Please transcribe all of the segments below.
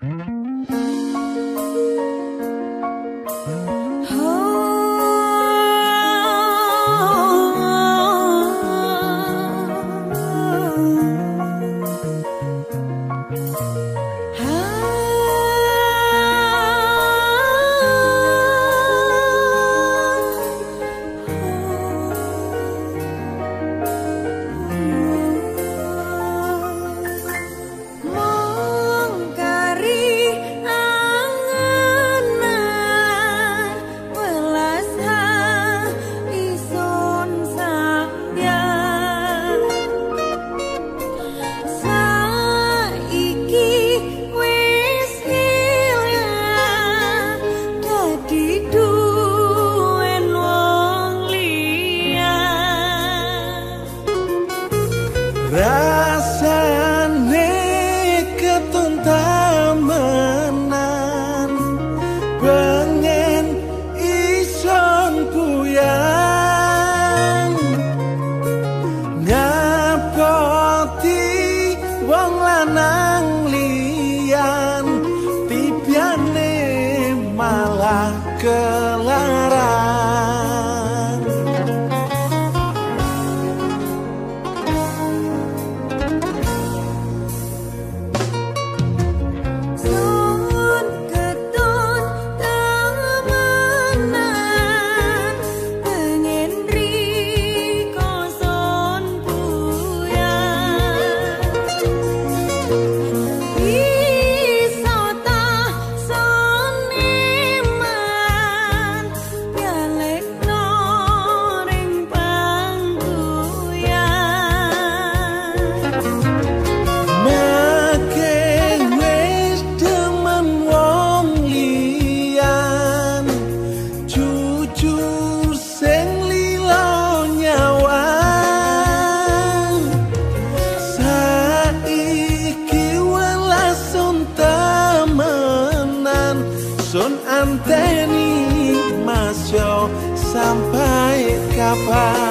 Mm-hmm. 다 escapar.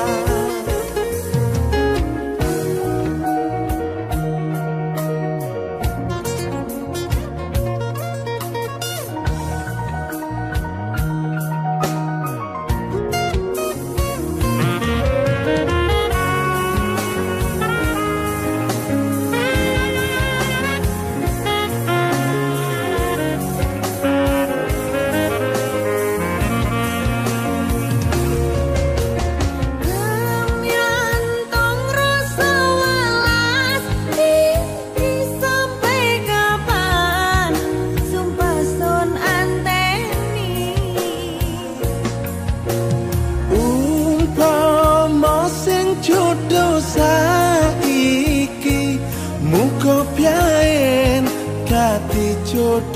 ছোট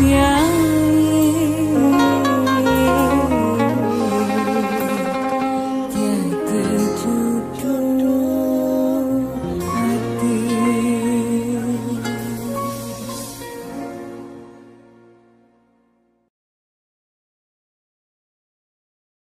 Yeah.